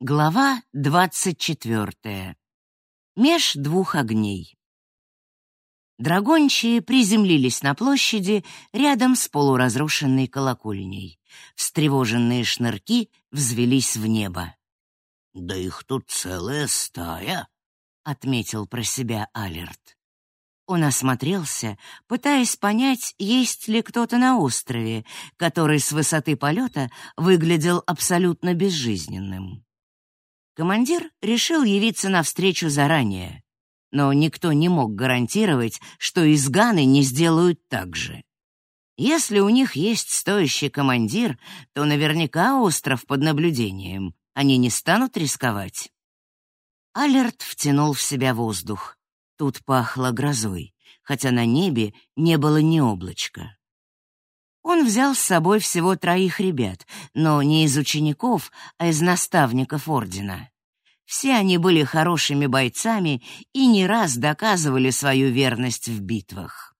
Глава двадцать четвертая. Меж двух огней. Драгончие приземлились на площади рядом с полуразрушенной колокольней. Встревоженные шнырки взвелись в небо. «Да их тут целая стая», — отметил про себя Алерт. Он осмотрелся, пытаясь понять, есть ли кто-то на острове, который с высоты полета выглядел абсолютно безжизненным. Командир решил явиться навстречу заранее, но никто не мог гарантировать, что изганы не сделают так же. Если у них есть стоящий командир, то наверняка остров под наблюдением. Они не станут рисковать. Алерт втянул в себя воздух. Тут пахло грозой, хотя на небе не было ни облачка. Он взял с собой всего троих ребят, но не из учеников, а из наставников ордена. Все они были хорошими бойцами и не раз доказывали свою верность в битвах.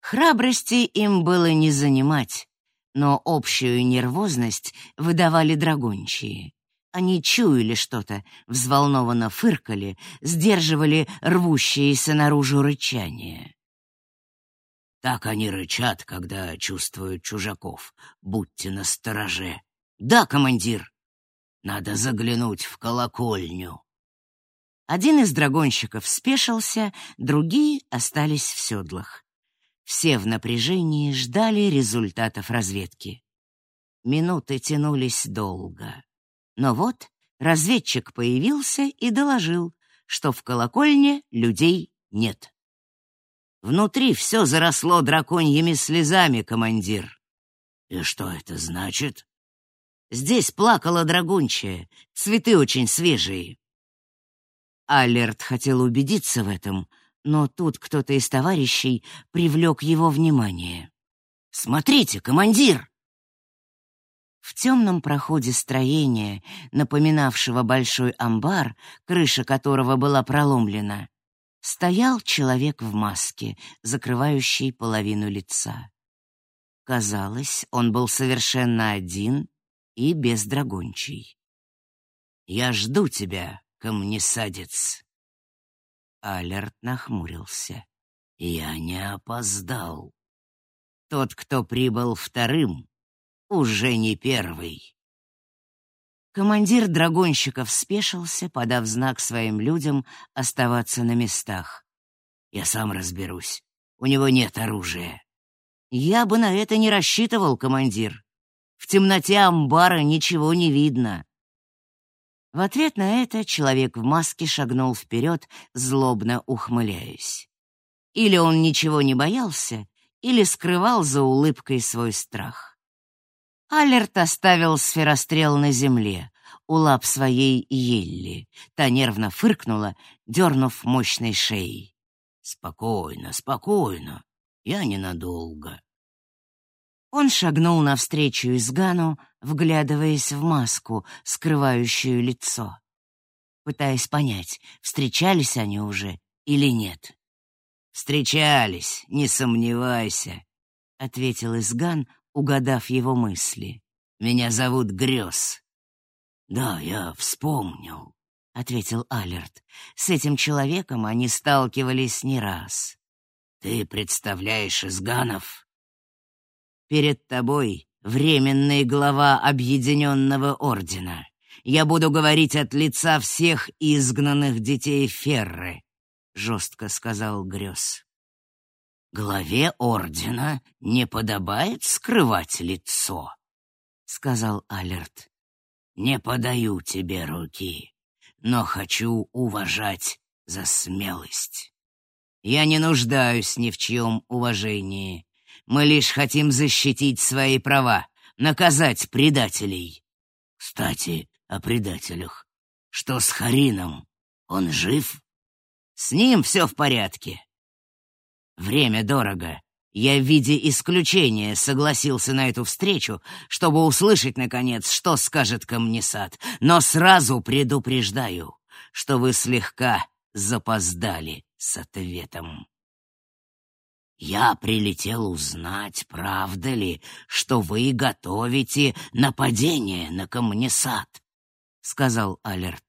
Храбрости им было не занимать, но общую нервозность выдавали драгончие. Они чуяли что-то, взволнованно фыркали, сдерживали рвущееся наружу рычание. Так они рычат, когда чувствуют чужаков. Будьте настороже. Да, командир. Надо заглянуть в колокольню. Один из драгонщиков спешился, другие остались в седлах. Все в напряжении ждали результатов разведки. Минуты тянулись долго. Но вот разведчик появился и доложил, что в колокольне людей нет. Внутри все заросло драконьими слезами, командир. И что это значит? Здесь плакала драгунчая, цветы очень свежие. Алерт хотел убедиться в этом, но тут кто-то из товарищей привлек его внимание. «Смотрите, командир!» В темном проходе строения, напоминавшего большой амбар, крыша которого была проломлена, стоял человек в маске, закрывающей половину лица. Казалось, он был совершенно один и без драгончий. «Я жду тебя, камнесадец!» Алерт нахмурился. «Я не опоздал. Тот, кто прибыл вторым, уже не первый». Командир драгонщиков спешился, подав знак своим людям оставаться на местах. «Я сам разберусь. У него нет оружия». «Я бы на это не рассчитывал, командир. В темноте амбара ничего не видно». В ответ на это человек в маске шагнул вперед, злобно ухмыляясь. Или он ничего не боялся, или скрывал за улыбкой свой страх. Алерт оставил сферострел на земле, у лап своей Елли. Та нервно фыркнула, дернув мощной шеей. «Спокойно, спокойно. Я ненадолго». Он шагнул навстречу Изгану, вглядываясь в маску, скрывающую лицо, пытаясь понять, встречались они уже или нет. «Встречались, не сомневайся», — ответил Изган, угадав его мысли. «Меня зовут Грёз». «Да, я вспомнил», — ответил Алерт. С этим человеком они сталкивались не раз. «Ты представляешь Изганов?» «Перед тобой временный глава Объединенного Ордена. Я буду говорить от лица всех изгнанных детей Ферры», — жестко сказал Грёз. «Главе ордена не подобает скрывать лицо», — сказал Алерт. «Не подаю тебе руки, но хочу уважать за смелость. Я не нуждаюсь ни в чьем уважении. Мы лишь хотим защитить свои права, наказать предателей. Кстати, о предателях. Что с Харином? Он жив? С ним все в порядке. Время дорого. Я в виде исключения согласился на эту встречу, чтобы услышать, наконец, что скажет Камнесад, но сразу предупреждаю, что вы слегка запоздали с ответом. Я прилетел узнать, правда ли, что вы готовите нападение на Камнесад. сказал Алерт.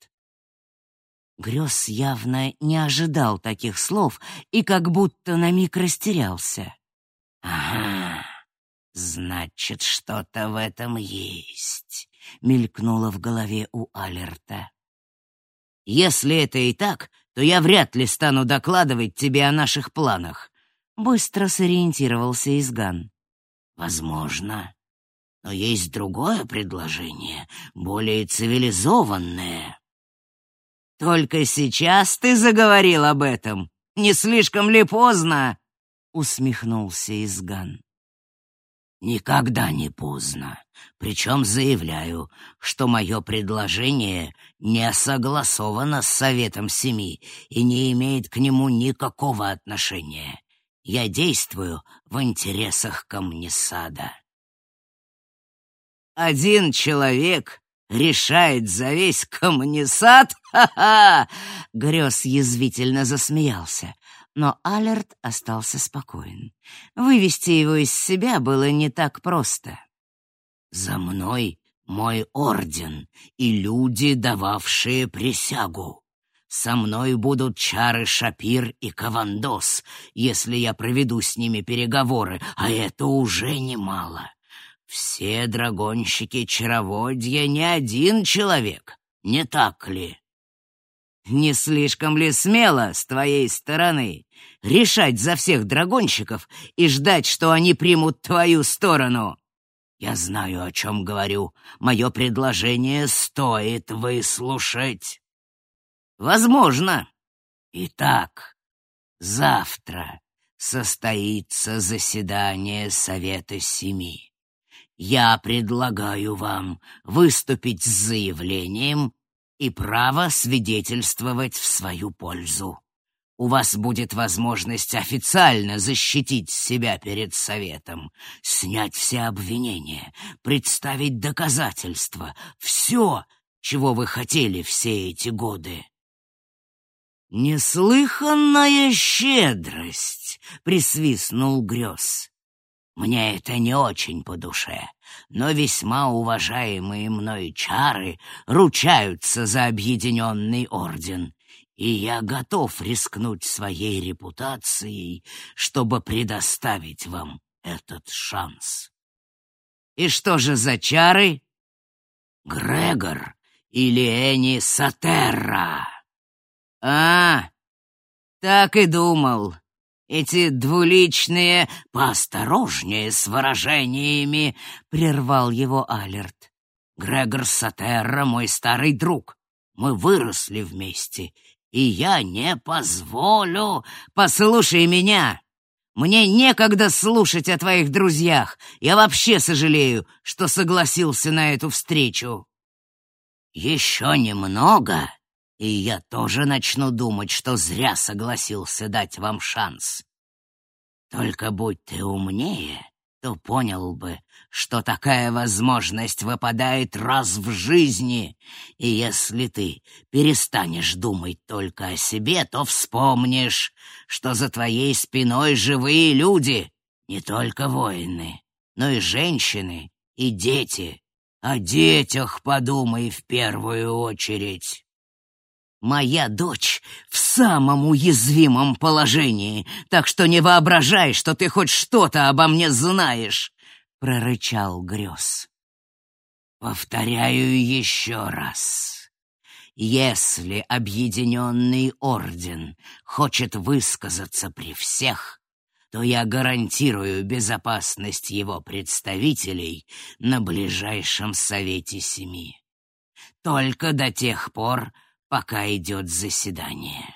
Грёз явно не ожидал таких слов и как будто на миг растерялся. «Ага, значит, что-то в этом есть», — мелькнуло в голове у Алерта. «Если это и так, то я вряд ли стану докладывать тебе о наших планах», — быстро сориентировался Изган. «Возможно. Но есть другое предложение, более цивилизованное». «Только сейчас ты заговорил об этом? Не слишком ли поздно?» — усмехнулся Изган. «Никогда не поздно. Причем заявляю, что мое предложение не согласовано с Советом Семи и не имеет к нему никакого отношения. Я действую в интересах Камнесада». «Один человек решает за весь коммунисат? Ха-ха!» Грёз язвительно засмеялся, но Алерт остался спокоен. Вывести его из себя было не так просто. «За мной мой орден и люди, дававшие присягу. Со мной будут чары Шапир и Кавандос, если я проведу с ними переговоры, а это уже немало. Все драгонщики-чароводья не один человек, не так ли? Не слишком ли смело с твоей стороны решать за всех драгонщиков и ждать, что они примут твою сторону? Я знаю, о чем говорю. Мое предложение стоит выслушать. Возможно. Итак, завтра состоится заседание Совета Семи я предлагаю вам выступить с заявлением и право свидетельствовать в свою пользу. У вас будет возможность официально защитить себя перед советом, снять все обвинения, представить доказательства, все, чего вы хотели все эти годы. «Неслыханная щедрость!» — присвистнул Грёз. Мне это не очень по душе, но весьма уважаемые мной чары ручаются за объединенный орден, и я готов рискнуть своей репутацией, чтобы предоставить вам этот шанс. И что же за чары? Грегор или Эни Сатерра. А, так и думал. Эти двуличные... Поосторожнее с выражениями, — прервал его Алерт. Грегор Сатерра — мой старый друг. Мы выросли вместе, и я не позволю... Послушай меня! Мне некогда слушать о твоих друзьях. Я вообще сожалею, что согласился на эту встречу. Еще немного, и я тоже начну думать, что зря согласился дать вам шанс. Только будь ты умнее, то понял бы, что такая возможность выпадает раз в жизни, и если ты перестанешь думать только о себе, то вспомнишь, что за твоей спиной живые люди, не только воины, но и женщины, и дети. О детях подумай в первую очередь. Моя дочь в самом уязвимом положении, так что не воображай, что ты хоть что-то обо мне знаешь, — прорычал Грёз. Повторяю еще раз. Если Объединенный Орден хочет высказаться при всех, то я гарантирую безопасность его представителей на ближайшем Совете Семи. Только до тех пор, пока идет заседание.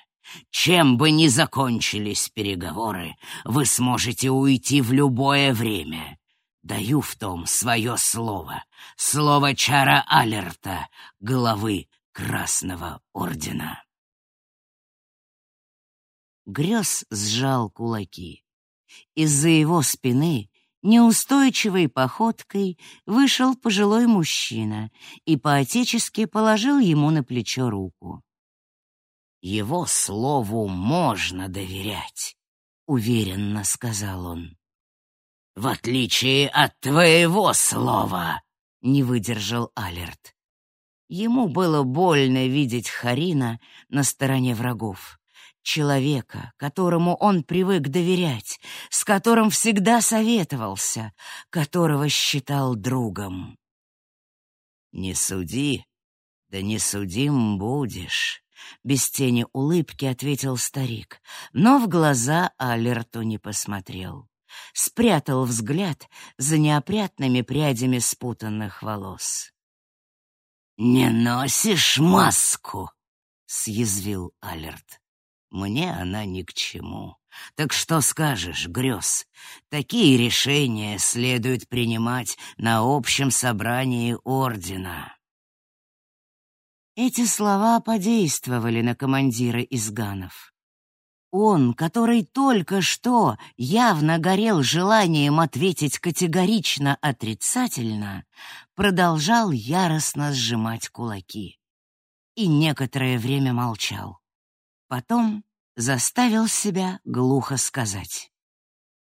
Чем бы ни закончились переговоры, вы сможете уйти в любое время. Даю в том свое слово, слово Чара Алерта, главы Красного Ордена. Грёз сжал кулаки. Из-за его спины неустойчивой походкой вышел пожилой мужчина и поотечески положил ему на плечо руку. «Его слову можно доверять», — уверенно сказал он. «В отличие от твоего слова», — не выдержал Алерт. Ему было больно видеть Харина на стороне врагов. Человека, которому он привык доверять, с которым всегда советовался, которого считал другом. «Не суди, да не судим будешь», — без тени улыбки ответил старик, но в глаза Алерту не посмотрел. Спрятал взгляд за неопрятными прядями спутанных волос. «Не носишь маску?» — съязвил Алерт. Мне она ни к чему. Так что скажешь, грез? Такие решения следует принимать на общем собрании ордена. Эти слова подействовали на командира изганов. Он, который только что явно горел желанием ответить категорично отрицательно, продолжал яростно сжимать кулаки. И некоторое время молчал. Потом заставил себя глухо сказать.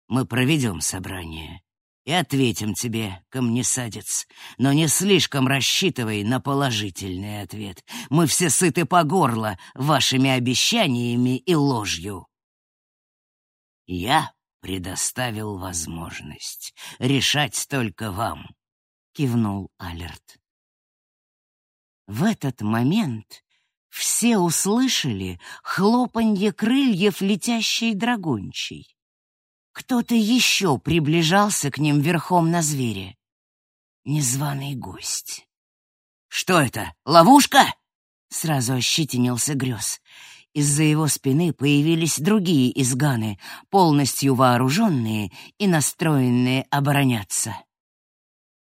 «Мы проведем собрание и ответим тебе, камнесадец, но не слишком рассчитывай на положительный ответ. Мы все сыты по горло вашими обещаниями и ложью». «Я предоставил возможность. Решать только вам», — кивнул Алерт. В этот момент все услышали хлопанье крыльев летящей драгунчей. Кто-то еще приближался к ним верхом на звере. Незваный гость. «Что это, ловушка?» Сразу ощетинился грез. Из-за его спины появились другие изганы, полностью вооруженные и настроенные обороняться.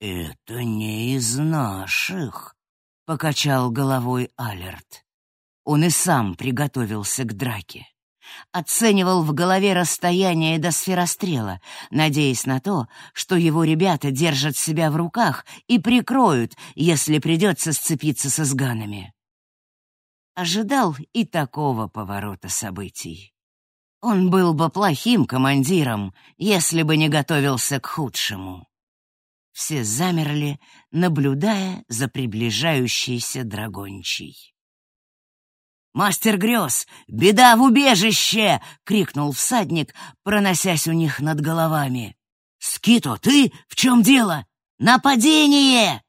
«Это не из наших», — покачал головой Алерт. Он и сам приготовился к драке. Оценивал в голове расстояние до сферострела, надеясь на то, что его ребята держат себя в руках и прикроют, если придется сцепиться со сганами. Ожидал и такого поворота событий. Он был бы плохим командиром, если бы не готовился к худшему. Все замерли, наблюдая за приближающейся драгончей. «Мастер грез! Беда в убежище!» — крикнул всадник, проносясь у них над головами. «Скито, ты? В чем дело? Нападение!»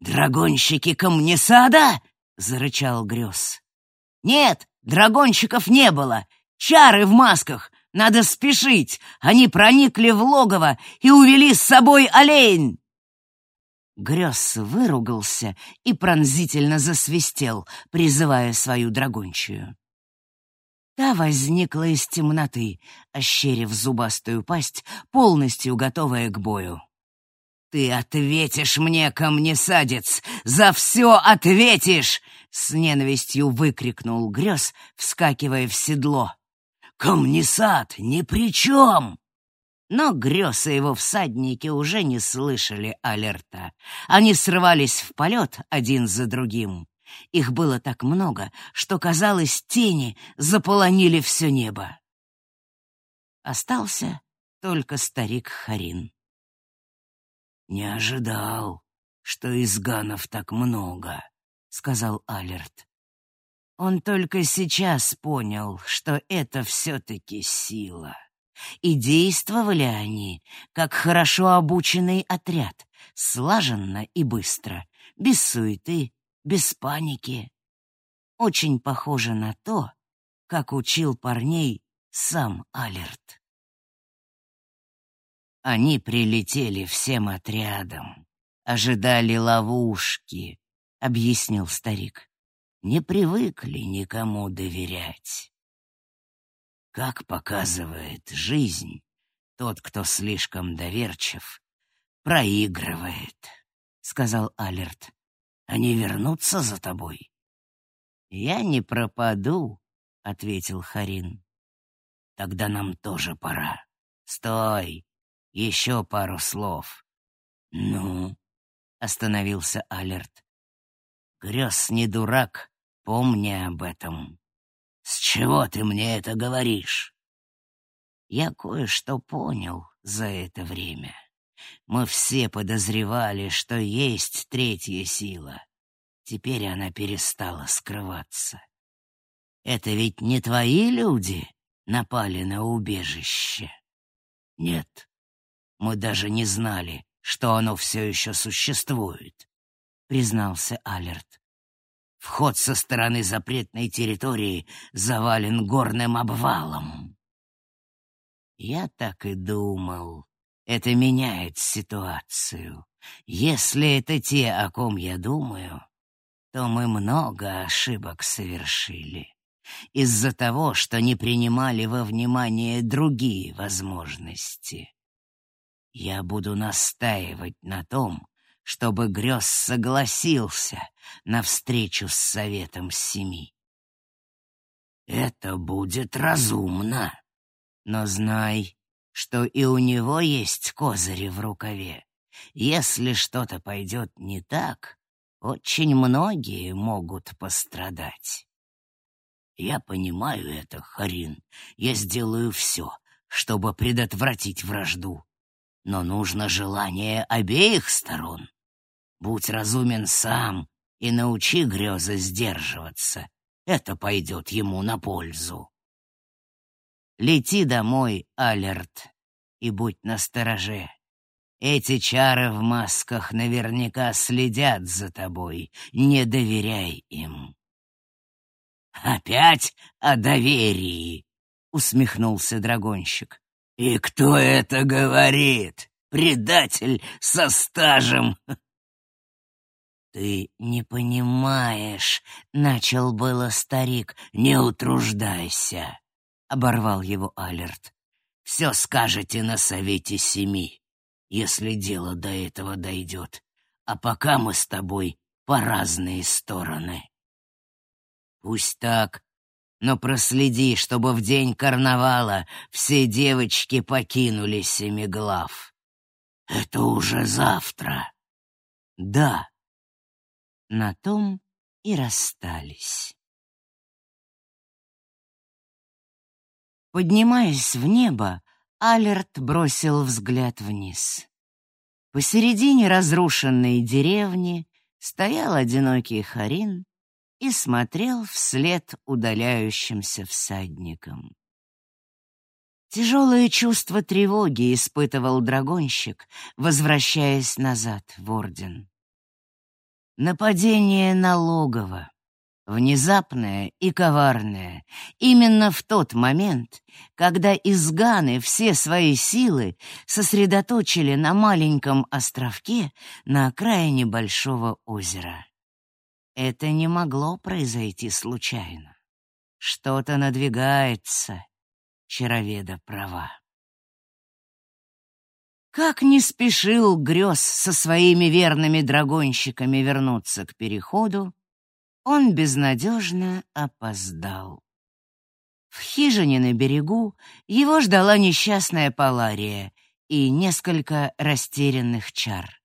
«Драгонщики камнесада?» — зарычал грез. «Нет, драгонщиков не было. Чары в масках. Надо спешить. Они проникли в логово и увели с собой олень!» Грёс выругался и пронзительно засвистел, призывая свою драгунчую. Та возникла из темноты, ощерив зубастую пасть, полностью готовая к бою. «Ты ответишь мне, камнесадец! За все ответишь!» — с ненавистью выкрикнул Грёс, вскакивая в седло. «Камнесад ни при чем!» Но грез его всадники уже не слышали алерта. Они срывались в полет один за другим. Их было так много, что, казалось, тени заполонили все небо. Остался только старик Харин. «Не ожидал, что изганов так много», — сказал Алерт. Он только сейчас понял, что это все-таки сила. И действовали они, как хорошо обученный отряд, слаженно и быстро, без суеты, без паники. Очень похоже на то, как учил парней сам Алерт. Они прилетели всем отрядом, ожидали ловушки, — объяснил старик. Не привыкли никому доверять. Как показывает жизнь, тот, кто слишком доверчив, проигрывает, — сказал Алерт. Они вернутся за тобой? Я не пропаду, — ответил Харин. Тогда нам тоже пора. Стой, еще пару слов. Ну, — остановился Алерт. Грез не дурак, помни об этом. «С чего ты мне это говоришь?» Я кое-что понял за это время. Мы все подозревали, что есть третья сила. Теперь она перестала скрываться. Это ведь не твои люди напали на убежище? Нет, мы даже не знали, что оно все еще существует, признался Алерт. Вход со стороны запретной территории завален горным обвалом. Я так и думал. Это меняет ситуацию. Если это те, о ком я думаю, то мы много ошибок совершили из-за того, что не принимали во внимание другие возможности. Я буду настаивать на том, чтобы Грёз согласился на встречу с Советом Семи. Это будет разумно, но знай, что и у него есть козыри в рукаве. Если что-то пойдет не так, очень многие могут пострадать. Я понимаю это, Харин. Я сделаю все, чтобы предотвратить вражду. Но нужно желание обеих сторон. Будь разумен сам и научи грезы сдерживаться. Это пойдет ему на пользу. Лети домой, Алерт, и будь настороже. Эти чары в масках наверняка следят за тобой. Не доверяй им. «Опять о доверии!» — усмехнулся драгонщик. «И кто это говорит? Предатель со стажем!» «Ты не понимаешь», — начал было старик. «Не утруждайся», — оборвал его Алерт. «Все скажете на совете семи, если дело до этого дойдет. А пока мы с тобой по разные стороны». Пусть так, но проследи, чтобы в день карнавала все девочки покинули Семиглав. Это уже завтра. Да. На том и расстались. Поднимаясь в небо, Алерт бросил взгляд вниз. Посередине разрушенной деревни стоял одинокий Харин и смотрел вслед удаляющимся всадникам. Тяжелое чувство тревоги испытывал драгонщик, возвращаясь назад в Орден. Нападение на логово, внезапное и коварное, именно в тот момент, когда изганы все свои силы сосредоточили на маленьком островке на окраине большого озера. Это не могло произойти случайно. Что-то надвигается, чароведа права. Как не спешил грез со своими верными драгонщиками вернуться к переходу, он безнадежно опоздал. В хижине на берегу его ждала несчастная Палария и несколько растерянных чар.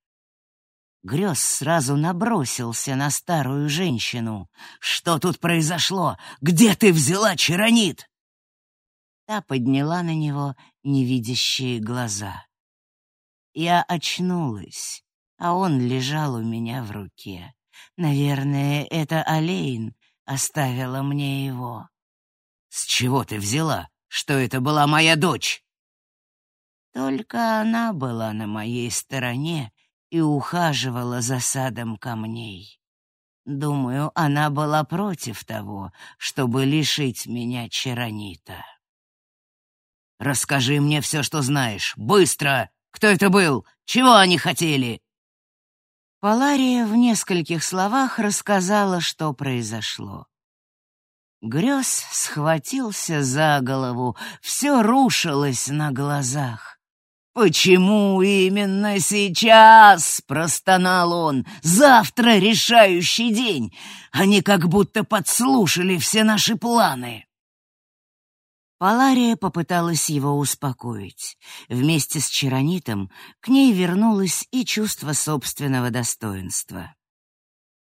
Грёз сразу набросился на старую женщину. «Что тут произошло? Где ты взяла чаронит?» Та подняла на него невидящие глаза. Я очнулась, а он лежал у меня в руке. Наверное, это Олейн оставила мне его. «С чего ты взяла, что это была моя дочь?» Только она была на моей стороне и ухаживала за садом камней. Думаю, она была против того, чтобы лишить меня чаронита. «Расскажи мне все, что знаешь. Быстро! Кто это был? Чего они хотели?» Палария в нескольких словах рассказала, что произошло. Грёз схватился за голову, все рушилось на глазах. «Почему именно сейчас?» — простонал он. «Завтра решающий день. Они как будто подслушали все наши планы». Палария попыталась его успокоить. Вместе с Чаронитом к ней вернулось и чувство собственного достоинства.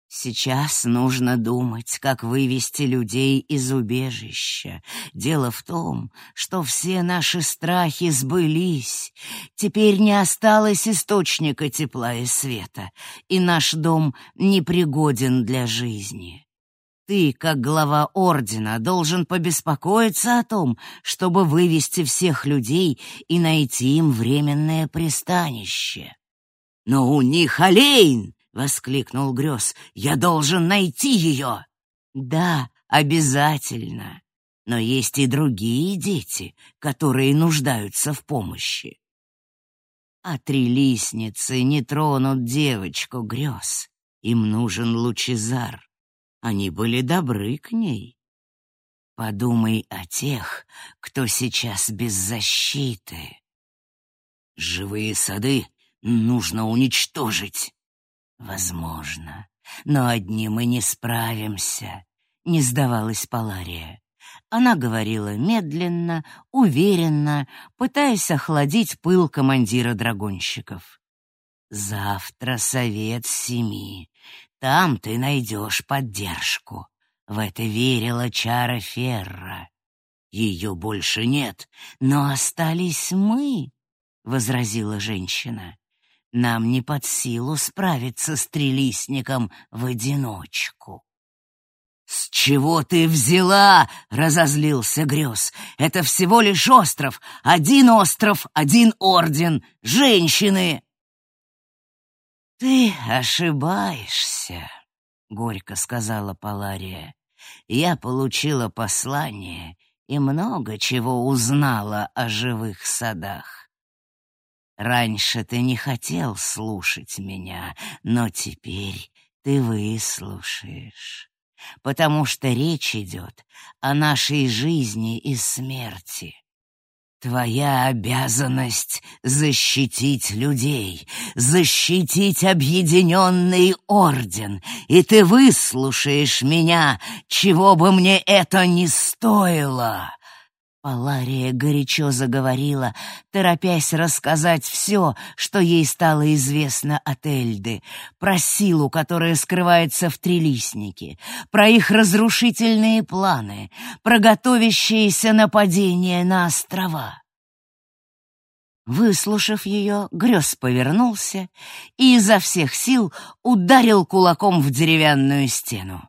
Сейчас нужно думать, как вывести людей из убежища. Дело в том, что все наши страхи сбылись. Теперь не осталось источника тепла и света, и наш дом непригоден для жизни. Ты, как глава ордена, должен побеспокоиться о том, чтобы вывести всех людей и найти им временное пристанище. Но у них олень! воскликнул Грёз. «Я должен найти ее!» «Да, обязательно. Но есть и другие дети, которые нуждаются в помощи. А три лестницы не тронут девочку Грёз. Им нужен Лучезар. Они были добры к ней. Подумай о тех, кто сейчас без защиты. Живые сады нужно уничтожить. Возможно, но одни мы не справимся, не сдавалась Палария. Она говорила медленно, уверенно, пытаясь охладить пыл командира драгонщиков. Завтра совет семи. Там ты найдешь поддержку. В это верила Чара Ферра. Ее больше нет, но остались мы, возразила женщина. Нам не под силу справиться с трилистником в одиночку. «С чего ты взяла?» — разозлился Грёз. «Это всего лишь остров. Один остров, один орден. Женщины!» «Ты ошибаешься», — горько сказала Палария. «Я получила послание и много чего узнала о живых садах. Раньше ты не хотел слушать меня, но теперь ты выслушаешь, потому что речь идет о нашей жизни и смерти. Твоя обязанность — защитить людей, защитить объединенный орден, и ты выслушаешь меня, чего бы мне это ни стоило. Палария горячо заговорила, торопясь рассказать все, что ей стало известно от Эльды, про силу, которая скрывается в трилистнике, про их разрушительные планы, про готовящееся нападение на острова. Выслушав ее, Грёз повернулся и изо всех сил ударил кулаком в деревянную стену.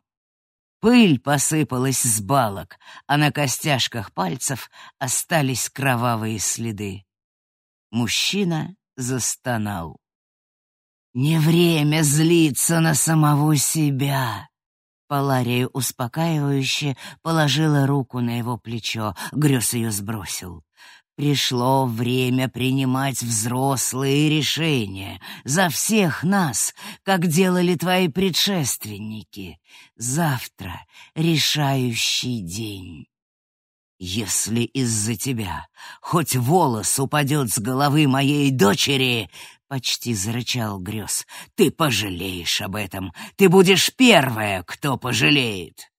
Пыль посыпалась с балок, а на костяшках пальцев остались кровавые следы. Мужчина застонал. «Не время злиться на самого себя!» Палария успокаивающе положила руку на его плечо, грез ее сбросил. Пришло время принимать взрослые решения за всех нас, как делали твои предшественники. Завтра решающий день. Если из-за тебя хоть волос упадет с головы моей дочери, — почти зарычал Грёз, — ты пожалеешь об этом. Ты будешь первая, кто пожалеет.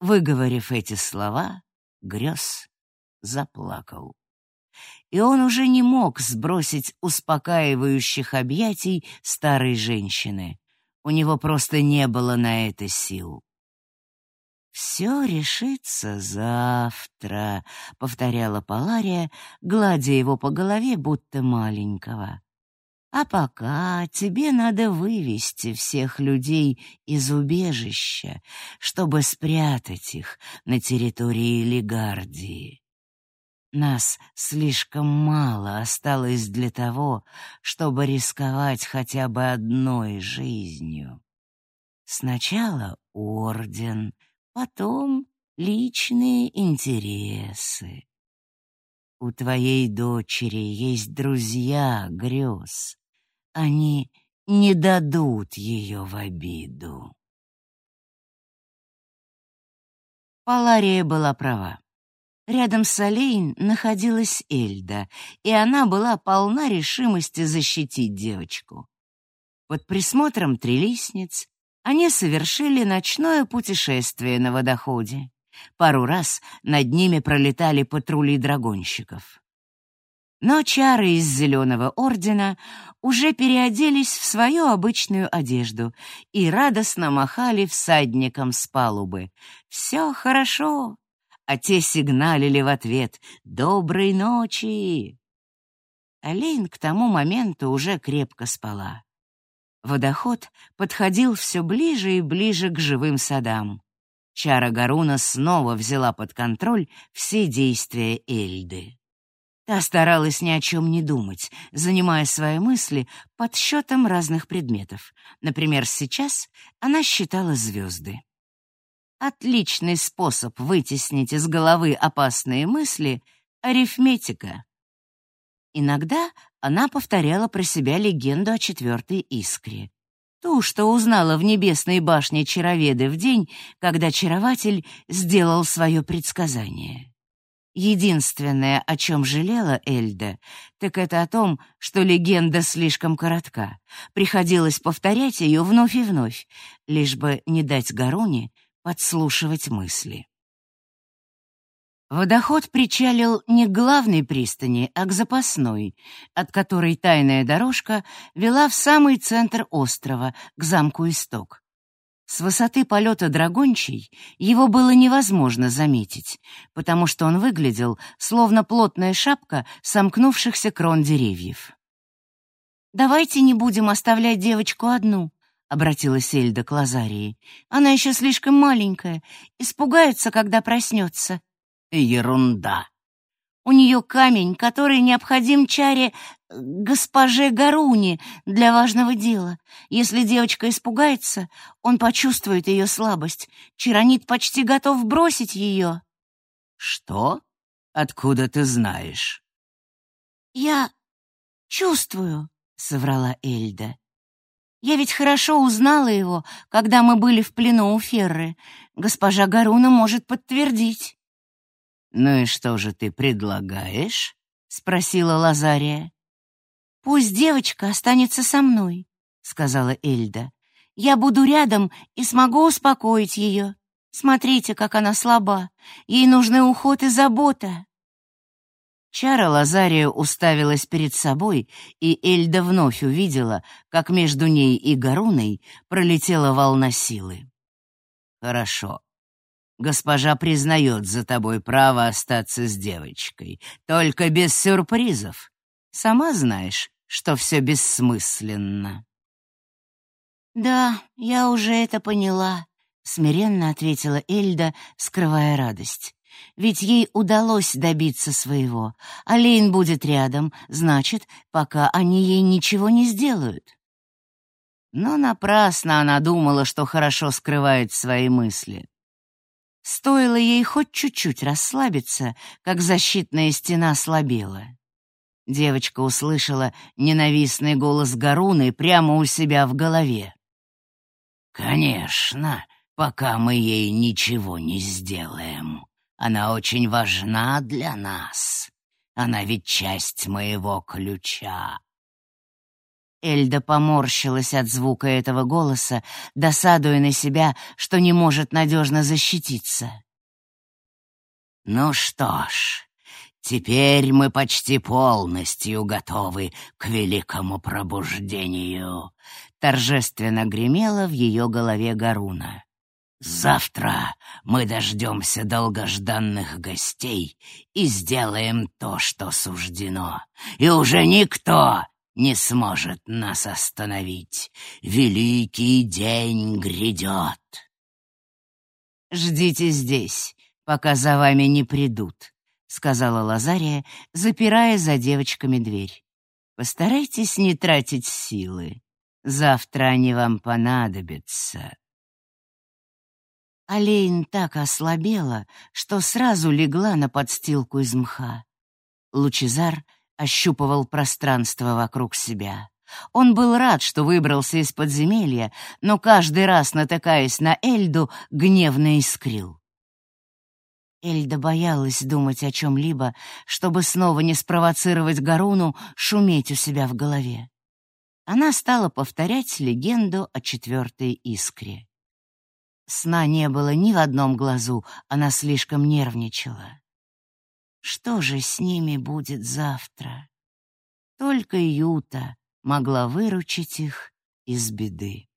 Выговорив эти слова, Грёз заплакал. И он уже не мог сбросить успокаивающих объятий старой женщины. У него просто не было на это сил. «Все решится завтра», — повторяла Палария, гладя его по голове, будто маленького. «А пока тебе надо вывести всех людей из убежища, чтобы спрятать их на территории Легардии. Нас слишком мало осталось для того, чтобы рисковать хотя бы одной жизнью. Сначала орден, потом личные интересы. У твоей дочери есть друзья, грез. Они не дадут ее в обиду. Палария была права. Рядом с Олейн находилась Эльда, и она была полна решимости защитить девочку. Под присмотром трилистниц они совершили ночное путешествие на водоходе. Пару раз над ними пролетали патрули драгонщиков. Но чары из Зеленого Ордена уже переоделись в свою обычную одежду и радостно махали всадникам с палубы. «Все хорошо!» А те сигналили в ответ «Доброй ночи!» Олейн к тому моменту уже крепко спала. Водоход подходил все ближе и ближе к живым садам. Чара Гаруна снова взяла под контроль все действия Эльды. Та старалась ни о чем не думать, занимая свои мысли подсчетом разных предметов. Например, сейчас она считала звезды. Отличный способ вытеснить из головы опасные мысли — арифметика. Иногда она повторяла про себя легенду о четвертой искре. Ту, что узнала в небесной башне Чароведы в день, когда Чарователь сделал свое предсказание. Единственное, о чем жалела Эльда, так это о том, что легенда слишком коротка. Приходилось повторять ее вновь и вновь, лишь бы не дать Гаруне подслушивать мысли. Водоход причалил не к главной пристани, а к запасной, от которой тайная дорожка вела в самый центр острова, к замку Исток. С высоты полета драгончий его было невозможно заметить, потому что он выглядел словно плотная шапка сомкнувшихся крон деревьев. «Давайте не будем оставлять девочку одну», — обратилась Эльда к Лазарии. «Она еще слишком маленькая, испугается, когда проснется». «Ерунда», у нее камень, который необходим чаре э, госпоже Гаруни для важного дела. Если девочка испугается, он почувствует ее слабость. Чаронит почти готов бросить ее. Что? Откуда ты знаешь? Я чувствую, соврала Эльда. Я ведь хорошо узнала его, когда мы были в плену у Ферры. Госпожа Гаруна может подтвердить. «Ну и что же ты предлагаешь?» — спросила Лазария. «Пусть девочка останется со мной», — сказала Эльда. «Я буду рядом и смогу успокоить ее. Смотрите, как она слаба. Ей нужны уход и забота». Чара Лазария уставилась перед собой, и Эльда вновь увидела, как между ней и Гаруной пролетела волна силы. «Хорошо», Госпожа признает за тобой право остаться с девочкой, только без сюрпризов. Сама знаешь, что все бессмысленно. «Да, я уже это поняла», — смиренно ответила Эльда, скрывая радость. «Ведь ей удалось добиться своего. Алейн будет рядом, значит, пока они ей ничего не сделают». Но напрасно она думала, что хорошо скрывает свои мысли. Стоило ей хоть чуть-чуть расслабиться, как защитная стена слабела. Девочка услышала ненавистный голос Гаруны прямо у себя в голове. «Конечно, пока мы ей ничего не сделаем. Она очень важна для нас. Она ведь часть моего ключа. Эльда поморщилась от звука этого голоса, досадуя на себя, что не может надежно защититься. «Ну что ж, теперь мы почти полностью готовы к великому пробуждению», — торжественно гремело в ее голове Гаруна. «Завтра мы дождемся долгожданных гостей и сделаем то, что суждено, и уже никто не сможет нас остановить. Великий день грядет. «Ждите здесь, пока за вами не придут», — сказала Лазария, запирая за девочками дверь. «Постарайтесь не тратить силы. Завтра они вам понадобятся». Олейн так ослабела, что сразу легла на подстилку из мха. Лучезар — ощупывал пространство вокруг себя. Он был рад, что выбрался из подземелья, но каждый раз, натыкаясь на Эльду, гневно искрил. Эльда боялась думать о чем-либо, чтобы снова не спровоцировать Гаруну шуметь у себя в голове. Она стала повторять легенду о четвертой искре. Сна не было ни в одном глазу, она слишком нервничала. Что же с ними будет завтра? Только Юта могла выручить их из беды.